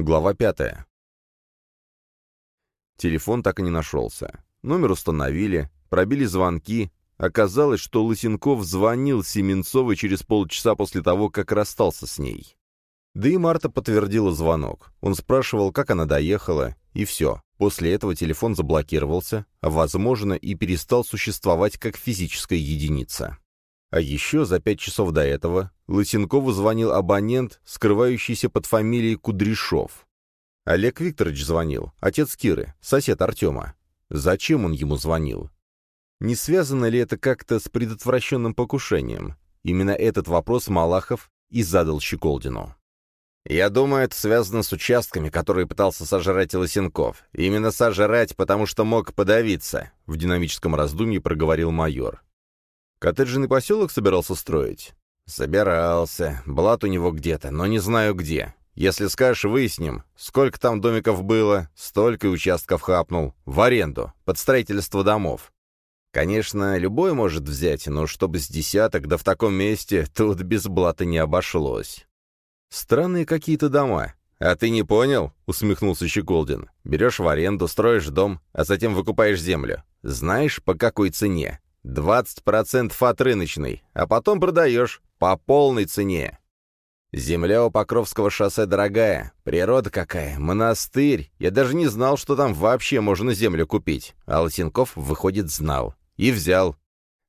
Глава пятая. Телефон так и не нашелся. Номер установили, пробили звонки. Оказалось, что Лысенков звонил Семенцовой через полчаса после того, как расстался с ней. Да и Марта подтвердила звонок. Он спрашивал, как она доехала, и все. После этого телефон заблокировался, а, возможно, и перестал существовать как физическая единица. А еще за пять часов до этого Лысенкову звонил абонент, скрывающийся под фамилией Кудряшов. Олег Викторович звонил, отец Киры, сосед Артема. Зачем он ему звонил? Не связано ли это как-то с предотвращенным покушением? Именно этот вопрос Малахов и задал Щеколдину. «Я думаю, это связано с участками, которые пытался сожрать Лысенков. Именно сожрать, потому что мог подавиться», — в динамическом раздумье проговорил майор. «Коттеджный поселок собирался строить?» «Собирался. Блат у него где-то, но не знаю где. Если скажешь, выясним, сколько там домиков было, столько и участков хапнул. В аренду, под строительство домов. Конечно, любой может взять, но чтобы с десяток, да в таком месте, тут без блата не обошлось». «Странные какие-то дома. А ты не понял?» — усмехнулся Щеколдин. «Берешь в аренду, строишь дом, а затем выкупаешь землю. Знаешь, по какой цене? 20% от рыночной, а потом продаешь по полной цене. Земля у Покровского шоссе дорогая, природа какая, монастырь. Я даже не знал, что там вообще можно землю купить. А Лосенков, выходит, знал. И взял.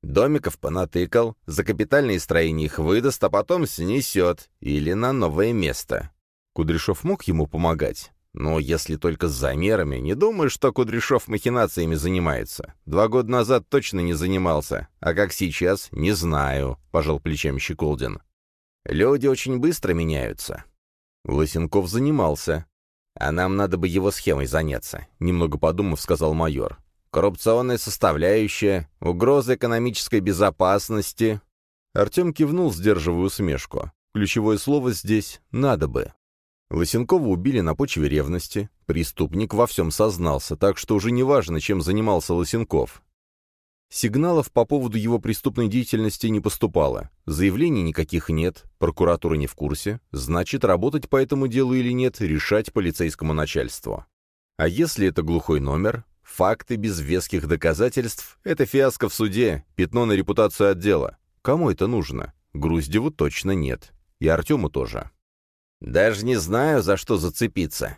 Домиков понатыкал, за капитальные строения их выдаст, а потом снесет. Или на новое место. Кудряшов мог ему помогать? Но если только с замерами, не думаю, что Кудряшов махинациями занимается. Два года назад точно не занимался, а как сейчас, не знаю», — пожал плечами Щеколдин. «Люди очень быстро меняются». Лысенков занимался. «А нам надо бы его схемой заняться», — немного подумав, сказал майор коррупционная составляющая, угроза экономической безопасности. Артем кивнул, сдерживая усмешку. Ключевое слово здесь «надо бы». Лысенкова убили на почве ревности. Преступник во всем сознался, так что уже не важно, чем занимался Лысенков. Сигналов по поводу его преступной деятельности не поступало. Заявлений никаких нет, прокуратура не в курсе. Значит, работать по этому делу или нет, решать полицейскому начальству. А если это глухой номер, Факты без веских доказательств — это фиаско в суде, пятно на репутацию отдела. Кому это нужно? Груздеву точно нет. И Артему тоже. «Даже не знаю, за что зацепиться».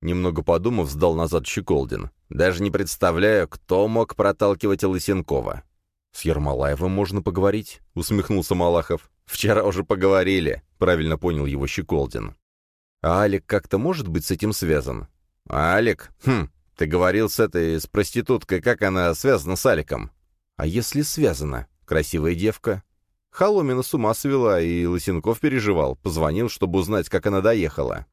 Немного подумав, сдал назад Щеколдин. «Даже не представляю, кто мог проталкивать Лысенкова». «С Ермолаевым можно поговорить?» — усмехнулся Малахов. «Вчера уже поговорили», — правильно понял его Щеколдин. «А Алик как-то может быть с этим связан?» «Алик? Хм, ты говорил с этой, с проституткой, как она связана с Аликом? А если связана? Красивая девка. Холомина с ума свела, и Лысенков переживал. Позвонил, чтобы узнать, как она доехала.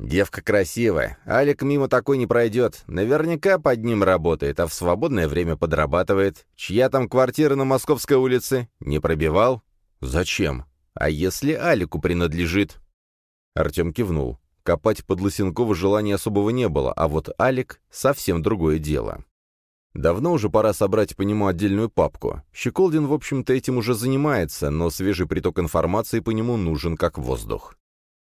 Девка красивая. Алик мимо такой не пройдет. Наверняка под ним работает, а в свободное время подрабатывает. Чья там квартира на Московской улице? Не пробивал? Зачем? А если Алику принадлежит? Артем кивнул. Копать под Лысенкова желания особого не было, а вот Алик — совсем другое дело. Давно уже пора собрать по нему отдельную папку. Щеколдин, в общем-то, этим уже занимается, но свежий приток информации по нему нужен как воздух.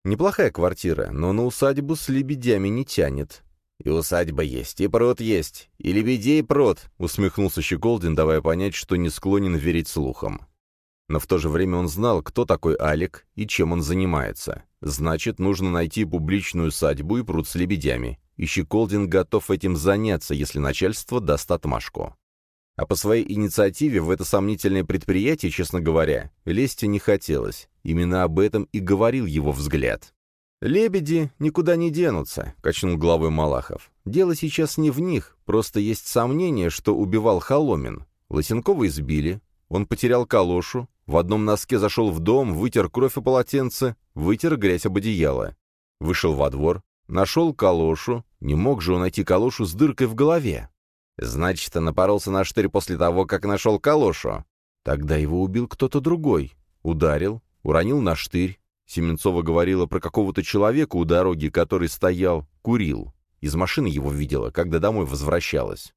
Неплохая квартира, но на усадьбу с лебедями не тянет. «И усадьба есть, и пруд есть, и лебедей пруд», — усмехнулся Щеколдин, давая понять, что не склонен верить слухам. Но в то же время он знал, кто такой Алик и чем он занимается. Значит, нужно найти публичную садьбу и пруд с лебедями. И Щеколдин готов этим заняться, если начальство даст отмашку. А по своей инициативе в это сомнительное предприятие, честно говоря, лезть не хотелось. Именно об этом и говорил его взгляд. «Лебеди никуда не денутся», — качнул головой Малахов. «Дело сейчас не в них, просто есть сомнение, что убивал Холомин. Лосенкова избили, он потерял калошу, в одном носке зашел в дом, вытер кровь о полотенце, вытер грязь об одеяло. Вышел во двор, нашел калошу. Не мог же он найти калошу с дыркой в голове. Значит, напоролся на штырь после того, как нашел калошу. Тогда его убил кто-то другой. Ударил, уронил на штырь. Семенцова говорила про какого-то человека у дороги, который стоял, курил. Из машины его видела, когда домой возвращалась.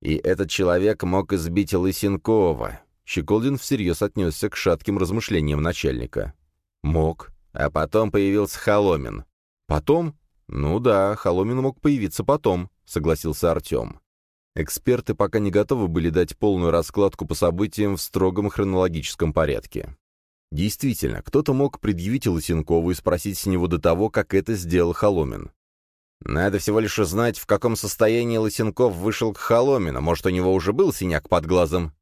И этот человек мог избить Лысенкова. Щеколдин всерьез отнесся к шатким размышлениям начальника. «Мог. А потом появился Холомин. Потом? «Ну да, Холомин мог появиться потом», — согласился Артем. Эксперты пока не готовы были дать полную раскладку по событиям в строгом хронологическом порядке. Действительно, кто-то мог предъявить Лысенкову и спросить с него до того, как это сделал Холомин. «Надо всего лишь узнать, в каком состоянии Лысенков вышел к Холомину. Может, у него уже был синяк под глазом?»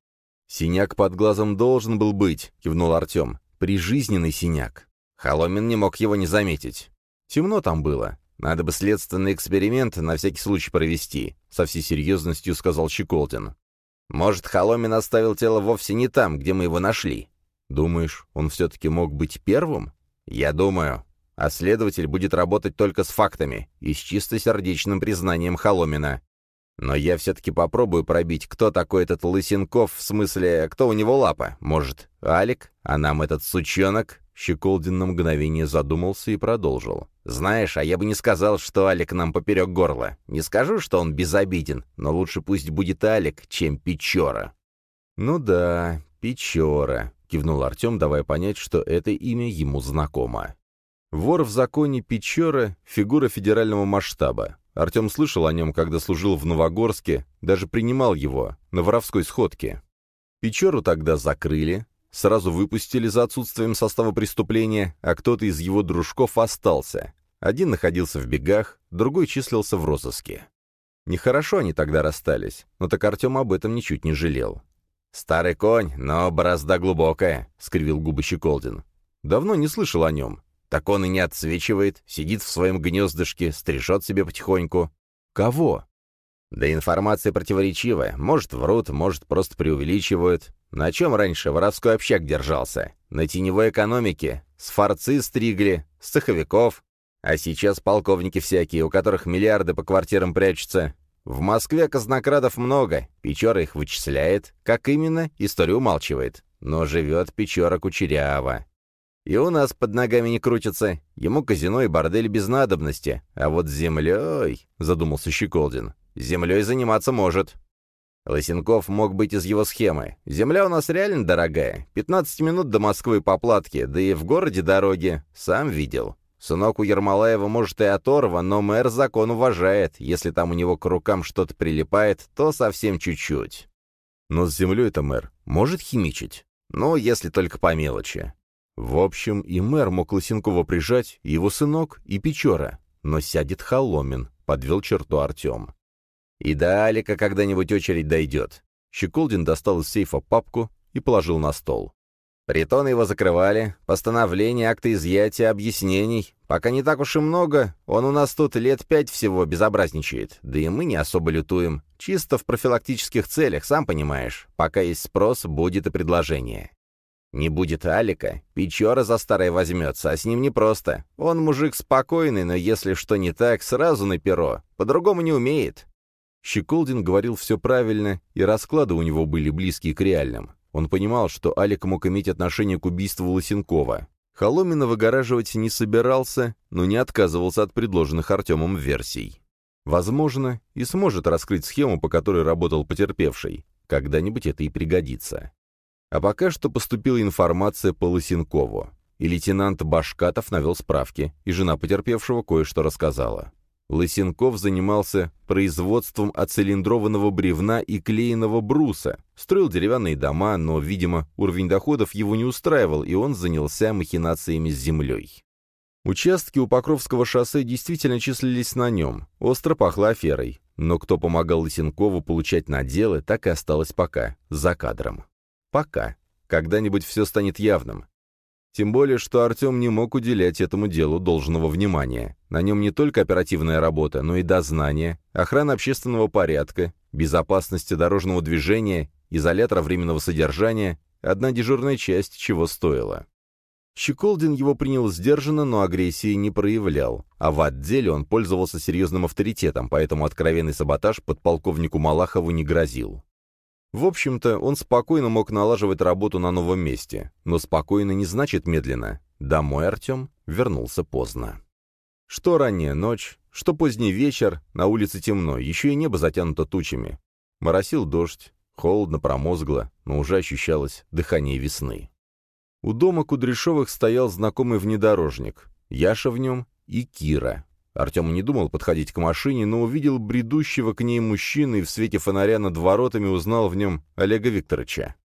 «Синяк под глазом должен был быть», — кивнул Артем. «Прижизненный синяк. Холомин не мог его не заметить. Темно там было. Надо бы следственный эксперимент на всякий случай провести», — со всей серьезностью сказал Щеколдин. «Может, Холомин оставил тело вовсе не там, где мы его нашли?» «Думаешь, он все-таки мог быть первым?» «Я думаю. А следователь будет работать только с фактами и с чистосердечным признанием Холомина. Но я все-таки попробую пробить, кто такой этот Лысенков, в смысле, кто у него лапа. Может, Алик? А нам этот сучонок?» Щеколдин на мгновение задумался и продолжил. «Знаешь, а я бы не сказал, что Алик нам поперек горла. Не скажу, что он безобиден, но лучше пусть будет Алик, чем Печора». «Ну да, Печора», — кивнул Артем, давая понять, что это имя ему знакомо. Вор в законе Печора — фигура федерального масштаба. Артем слышал о нем, когда служил в Новогорске, даже принимал его на воровской сходке. Печору тогда закрыли, сразу выпустили за отсутствием состава преступления, а кто-то из его дружков остался. Один находился в бегах, другой числился в розыске. Нехорошо они тогда расстались, но так Артем об этом ничуть не жалел. «Старый конь, но борозда глубокая», — скривил губы Щеколдин. «Давно не слышал о нем. Так он и не отсвечивает, сидит в своем гнездышке, стрижет себе потихоньку. Кого? Да информация противоречивая. Может, врут, может, просто преувеличивают. На чем раньше воровской общак держался? На теневой экономике. С форцы стригли, с цеховиков. А сейчас полковники всякие, у которых миллиарды по квартирам прячутся. В Москве казнокрадов много, Печора их вычисляет. Как именно, история умалчивает. Но живет Печора кучеряво. И у нас под ногами не крутится. Ему казино и бордель без надобности. А вот с землей...» — задумался Щеколдин. «Землей заниматься может». Лысенков мог быть из его схемы. Земля у нас реально дорогая. 15 минут до Москвы по платке, да и в городе дороги. Сам видел. Сынок у Ермолаева может и оторва, но мэр закон уважает. Если там у него к рукам что-то прилипает, то совсем чуть-чуть. Но с землей это мэр может химичить? Ну, если только по мелочи. В общем, и мэр мог Лысенкова прижать, и его сынок, и Печора. Но сядет Холомин, подвел черту Артем. И до Алика когда-нибудь очередь дойдет. Щеколдин достал из сейфа папку и положил на стол. Притоны его закрывали, постановление, акты изъятия, объяснений. Пока не так уж и много, он у нас тут лет пять всего безобразничает, да и мы не особо лютуем. Чисто в профилактических целях, сам понимаешь. Пока есть спрос, будет и предложение. Не будет Алика, Печора за старое возьмется, а с ним непросто. Он мужик спокойный, но если что не так, сразу на перо. По-другому не умеет. Щеколдин говорил все правильно, и расклады у него были близкие к реальным. Он понимал, что Алик мог иметь отношение к убийству Лысенкова. Холомина выгораживать не собирался, но не отказывался от предложенных Артемом версий. Возможно, и сможет раскрыть схему, по которой работал потерпевший. Когда-нибудь это и пригодится. А пока что поступила информация по Лысенкову, и лейтенант Башкатов навел справки, и жена потерпевшего кое-что рассказала. Лысенков занимался производством оцилиндрованного бревна и клееного бруса, строил деревянные дома, но, видимо, уровень доходов его не устраивал, и он занялся махинациями с землей. Участки у Покровского шоссе действительно числились на нем, остро пахло аферой, но кто помогал Лысенкову получать наделы, так и осталось пока, за кадром. Пока. Когда-нибудь все станет явным. Тем более, что Артем не мог уделять этому делу должного внимания. На нем не только оперативная работа, но и дознание, охрана общественного порядка, безопасности дорожного движения, изолятора временного содержания, одна дежурная часть чего стоила. Щеколдин его принял сдержанно, но агрессии не проявлял, а в отделе он пользовался серьезным авторитетом, поэтому откровенный саботаж подполковнику Малахову не грозил. В общем-то, он спокойно мог налаживать работу на новом месте, но спокойно не значит медленно. Домой Артем вернулся поздно. Что ранняя ночь, что поздний вечер, на улице темно, еще и небо затянуто тучами. Моросил дождь, холодно, промозгло, но уже ощущалось дыхание весны. У дома Кудряшовых стоял знакомый внедорожник, Яша в нем и Кира. Артем не думал подходить к машине, но увидел бредущего к ней мужчину и в свете фонаря над воротами узнал в нем Олега Викторовича.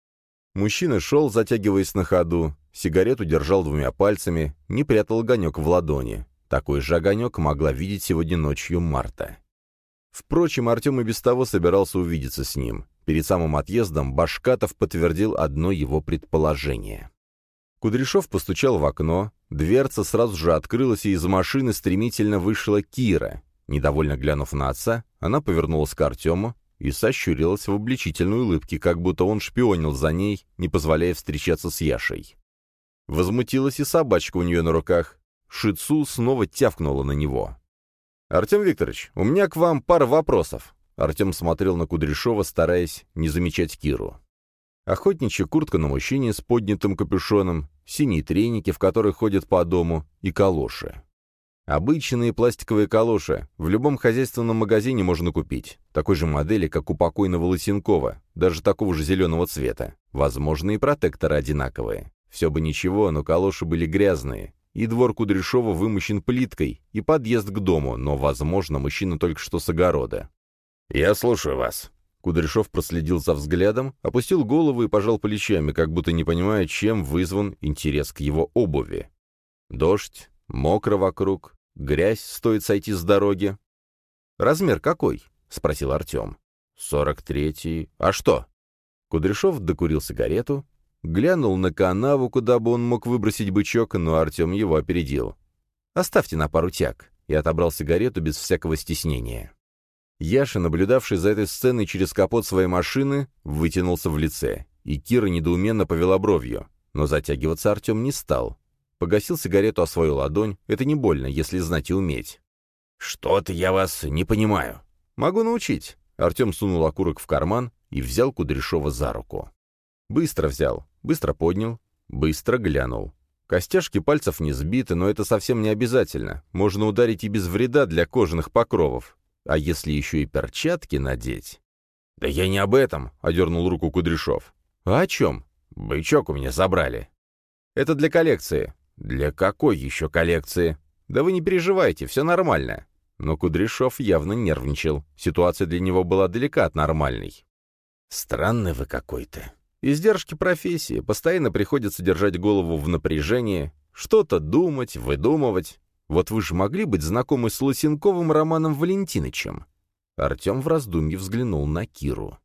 Мужчина шел, затягиваясь на ходу, сигарету держал двумя пальцами, не прятал огонек в ладони. Такой же огонек могла видеть сегодня ночью Марта. Впрочем, Артем и без того собирался увидеться с ним. Перед самым отъездом Башкатов подтвердил одно его предположение. Кудряшов постучал в окно, дверца сразу же открылась, и из машины стремительно вышла Кира. Недовольно глянув на отца, она повернулась к Артему и сощурилась в обличительной улыбке, как будто он шпионил за ней, не позволяя встречаться с Яшей. Возмутилась и собачка у нее на руках. Шицу снова тявкнула на него. «Артем Викторович, у меня к вам пара вопросов». Артем смотрел на Кудряшова, стараясь не замечать Киру. Охотничья куртка на мужчине с поднятым капюшоном, синие треники, в которых ходят по дому, и калоши. Обычные пластиковые калоши в любом хозяйственном магазине можно купить. Такой же модели, как у покойного Лысенкова, даже такого же зеленого цвета. Возможно, и протекторы одинаковые. Все бы ничего, но калоши были грязные, и двор Кудряшова вымощен плиткой, и подъезд к дому, но, возможно, мужчина только что с огорода. «Я слушаю вас». Кудряшов проследил за взглядом, опустил голову и пожал плечами, как будто не понимая, чем вызван интерес к его обуви. Дождь, мокро вокруг, грязь, стоит сойти с дороги. «Размер какой?» — спросил Артем. «Сорок третий. А что?» Кудряшов докурил сигарету, Глянул на канаву, куда бы он мог выбросить бычок, но Артем его опередил. «Оставьте на пару тяг», и отобрал сигарету без всякого стеснения. Яша, наблюдавший за этой сценой через капот своей машины, вытянулся в лице, и Кира недоуменно повела бровью, но затягиваться Артем не стал. Погасил сигарету о свою ладонь, это не больно, если знать и уметь. «Что-то я вас не понимаю». «Могу научить». Артем сунул окурок в карман и взял Кудряшова за руку. Быстро взял, быстро поднял, быстро глянул. Костяшки пальцев не сбиты, но это совсем не обязательно. Можно ударить и без вреда для кожаных покровов. А если еще и перчатки надеть? «Да я не об этом», — одернул руку Кудряшов. «А о чем?» «Бычок у меня забрали». «Это для коллекции». «Для какой еще коллекции?» «Да вы не переживайте, все нормально». Но Кудряшов явно нервничал. Ситуация для него была далека от нормальной. «Странный вы какой-то», Издержки профессии, постоянно приходится держать голову в напряжении, что-то думать, выдумывать. Вот вы же могли быть знакомы с Лосенковым Романом Валентиновичем. Артем в раздумье взглянул на Киру.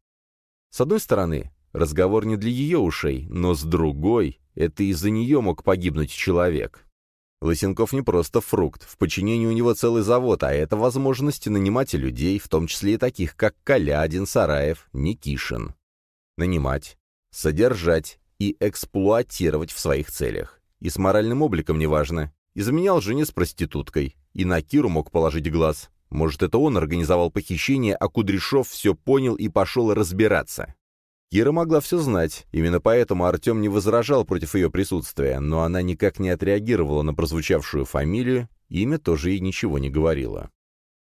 С одной стороны, разговор не для ее ушей, но с другой, это из-за нее мог погибнуть человек. Лысенков не просто фрукт, в подчинении у него целый завод, а это возможность нанимать людей, в том числе и таких, как Калядин, Сараев, Никишин. Нанимать, содержать и эксплуатировать в своих целях. И с моральным обликом неважно. Изменял жене с проституткой. И на Киру мог положить глаз. Может, это он организовал похищение, а Кудряшов все понял и пошел разбираться. Кира могла все знать, именно поэтому Артем не возражал против ее присутствия, но она никак не отреагировала на прозвучавшую фамилию, имя тоже ей ничего не говорило.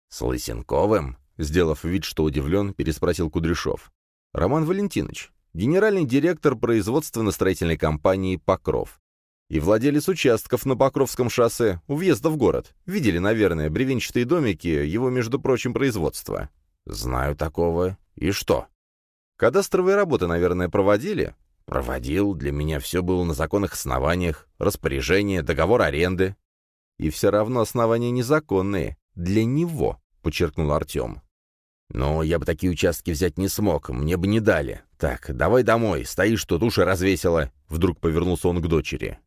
«С Лысенковым?» — сделав вид, что удивлен, переспросил Кудряшов. «Роман Валентинович, генеральный директор производственно-строительной компании «Покров». И владелец участков на Покровском шоссе, у въезда в город. Видели, наверное, бревенчатые домики, его, между прочим, производства. Знаю такого. И что? Кадастровые работы, наверное, проводили? Проводил. Для меня все было на законных основаниях. Распоряжение, договор аренды. И все равно основания незаконные. Для него, подчеркнул Артем. «Но я бы такие участки взять не смог, мне бы не дали. Так, давай домой, стоишь тут, уши развесила». Вдруг повернулся он к дочери.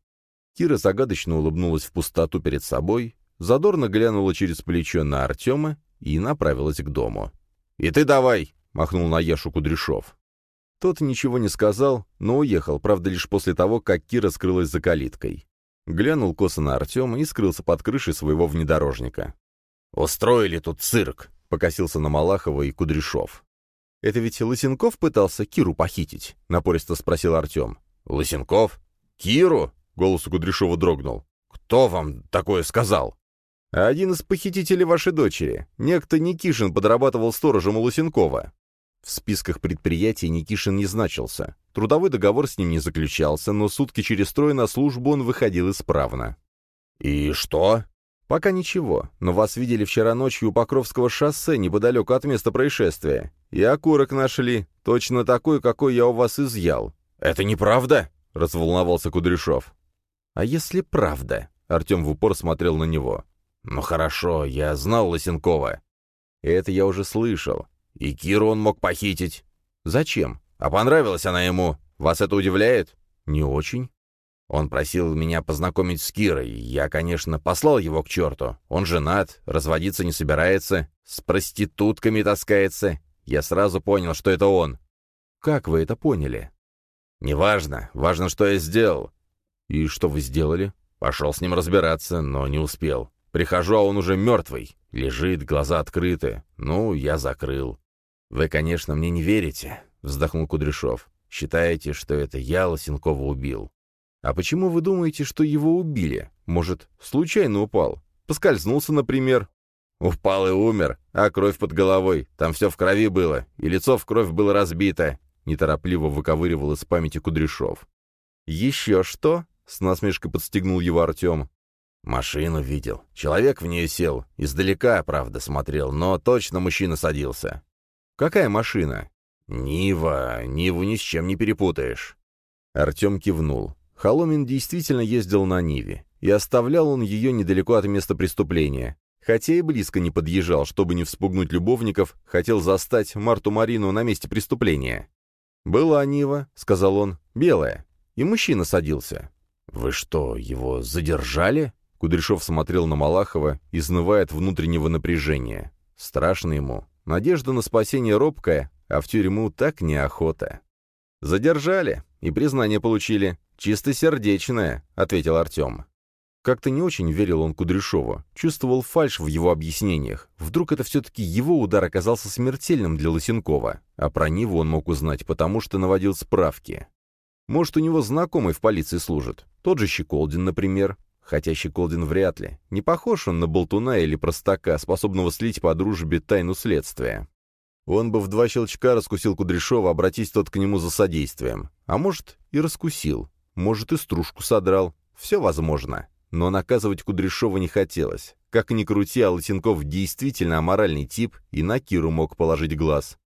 Кира загадочно улыбнулась в пустоту перед собой, задорно глянула через плечо на Артема и направилась к дому. «И ты давай!» — махнул на Яшу Кудряшов. Тот ничего не сказал, но уехал, правда, лишь после того, как Кира скрылась за калиткой. Глянул косо на Артема и скрылся под крышей своего внедорожника. «Устроили тут цирк!» — покосился на Малахова и Кудряшов. «Это ведь Лысенков пытался Киру похитить?» — напористо спросил Артем. «Лысенков? Киру?» — голос у Кудряшова дрогнул. «Кто вам такое сказал?» «Один из похитителей вашей дочери. Некто Никишин подрабатывал сторожем у Лысенкова». В списках предприятий Никишин не значился. Трудовой договор с ним не заключался, но сутки через трое на службу он выходил исправно. «И что?» «Пока ничего, но вас видели вчера ночью у Покровского шоссе неподалеку от места происшествия. И окурок нашли, точно такой, какой я у вас изъял». «Это неправда?» — разволновался Кудряшов. «А если правда?» — Артем в упор смотрел на него. «Ну хорошо, я знал Лосенкова». «Это я уже слышал. И Киру он мог похитить». «Зачем? А понравилась она ему. Вас это удивляет?» «Не очень». Он просил меня познакомить с Кирой. Я, конечно, послал его к черту. Он женат, разводиться не собирается, с проститутками таскается. Я сразу понял, что это он. Как вы это поняли? Неважно. Важно, что я сделал. И что вы сделали? Пошел с ним разбираться, но не успел. Прихожу, а он уже мертвый. Лежит, глаза открыты. Ну, я закрыл. Вы, конечно, мне не верите, вздохнул Кудряшов. Считаете, что это я Лосенкова убил. «А почему вы думаете, что его убили? Может, случайно упал? Поскользнулся, например?» «Упал и умер, а кровь под головой. Там все в крови было, и лицо в кровь было разбито», — неторопливо выковыривал из памяти Кудряшов. «Еще что?» — с насмешкой подстегнул его Артем. «Машину видел. Человек в нее сел. Издалека, правда, смотрел, но точно мужчина садился». «Какая машина?» «Нива. Ниву ни с чем не перепутаешь». Артем кивнул. Холомин действительно ездил на Ниве, и оставлял он ее недалеко от места преступления. Хотя и близко не подъезжал, чтобы не вспугнуть любовников, хотел застать Марту Марину на месте преступления. «Была Нива», — сказал он, — «белая». И мужчина садился. «Вы что, его задержали?» Кудряшов смотрел на Малахова, изнывая от внутреннего напряжения. Страшно ему. Надежда на спасение робкая, а в тюрьму так неохота. «Задержали и признание получили. «Чистосердечное», — ответил Артем. Как-то не очень верил он Кудряшову, чувствовал фальшь в его объяснениях. Вдруг это все-таки его удар оказался смертельным для Лысенкова, а про Ниву он мог узнать, потому что наводил справки. Может, у него знакомый в полиции служит, тот же Щеколдин, например. Хотя Щеколдин вряд ли. Не похож он на болтуна или простака, способного слить по дружбе тайну следствия. Он бы в два щелчка раскусил Кудряшова, обратись тот к нему за содействием. А может, и раскусил. Может, и стружку содрал. Все возможно. Но наказывать Кудряшова не хотелось. Как ни крути, а Лысенков действительно аморальный тип, и на Киру мог положить глаз.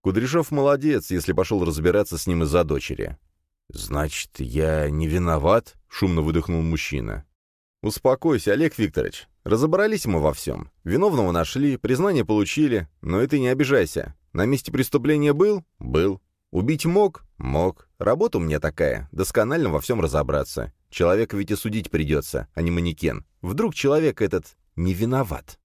Кудряшов молодец, если пошел разбираться с ним из-за дочери. «Значит, я не виноват?» — шумно выдохнул мужчина. «Успокойся, Олег Викторович. Разобрались мы во всем. Виновного нашли, признание получили, но это не обижайся. На месте преступления был? Был. Убить мог? Мог. Работа у меня такая, досконально во всем разобраться. Человека ведь и судить придется, а не манекен. Вдруг человек этот не виноват.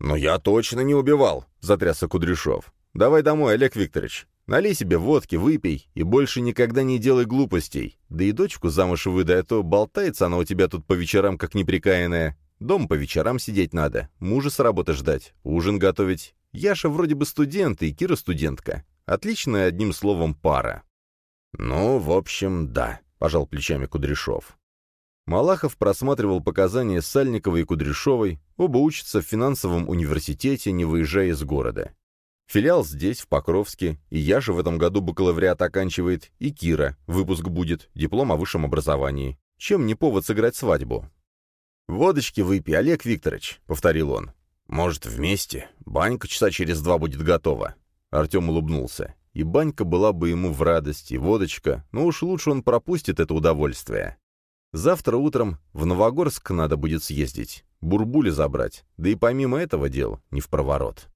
«Но я точно не убивал», — затрясся Кудряшов. «Давай домой, Олег Викторович. Налей себе водки, выпей, и больше никогда не делай глупостей. Да и дочку замуж выдай, а то болтается она у тебя тут по вечерам, как неприкаянная. Дом по вечерам сидеть надо, мужа с работы ждать, ужин готовить. Яша вроде бы студент, и Кира студентка. Отличная, одним словом, пара. «Ну, в общем, да», — пожал плечами Кудряшов. Малахов просматривал показания Сальникова и Кудряшовой, оба учатся в финансовом университете, не выезжая из города. Филиал здесь, в Покровске, и я же в этом году бакалавриат оканчивает, и Кира, выпуск будет, диплом о высшем образовании. Чем не повод сыграть свадьбу? «Водочки выпей, Олег Викторович», — повторил он. «Может, вместе? Банька часа через два будет готова». Артем улыбнулся. И банька была бы ему в радости, водочка, но уж лучше он пропустит это удовольствие. Завтра утром в Новогорск надо будет съездить, бурбули забрать, да и помимо этого дел не в проворот.